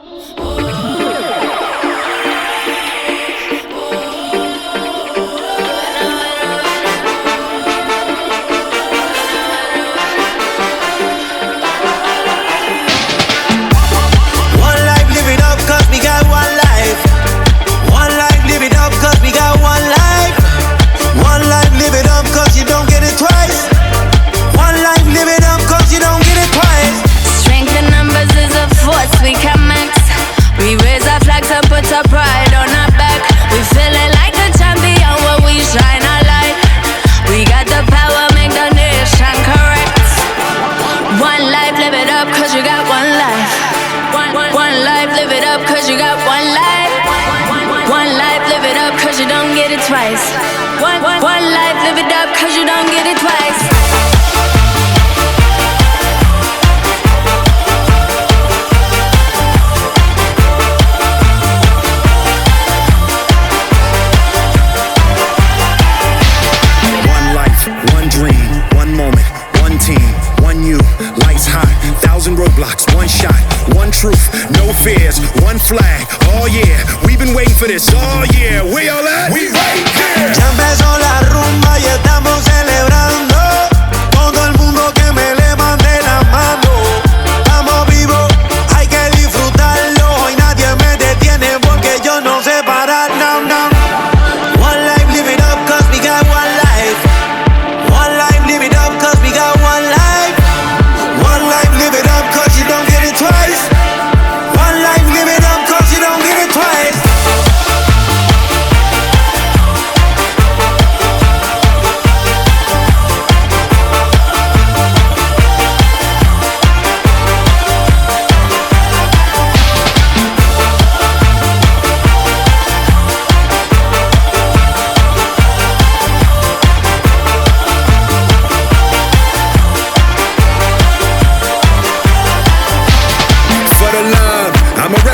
Hey. you got one life. One, one, one life, live it up, cause you got one life. One life, live it up, cause you don't get it twice. One, one, one life, live it up, cause you don't get it twice. one dream, one moment one team, one you, lights hot, thousand roadblocks, one shot, one truth, no fears, one flag. Oh yeah, we've been waiting for this all year. we all at? We right here.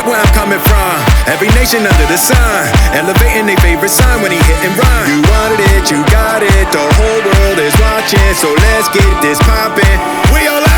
where I'm coming from. Every nation under the sun, elevating their favorite sign when he hit and run. You wanted it, you got it. The whole world is watching, so let's get this poppin'. We all.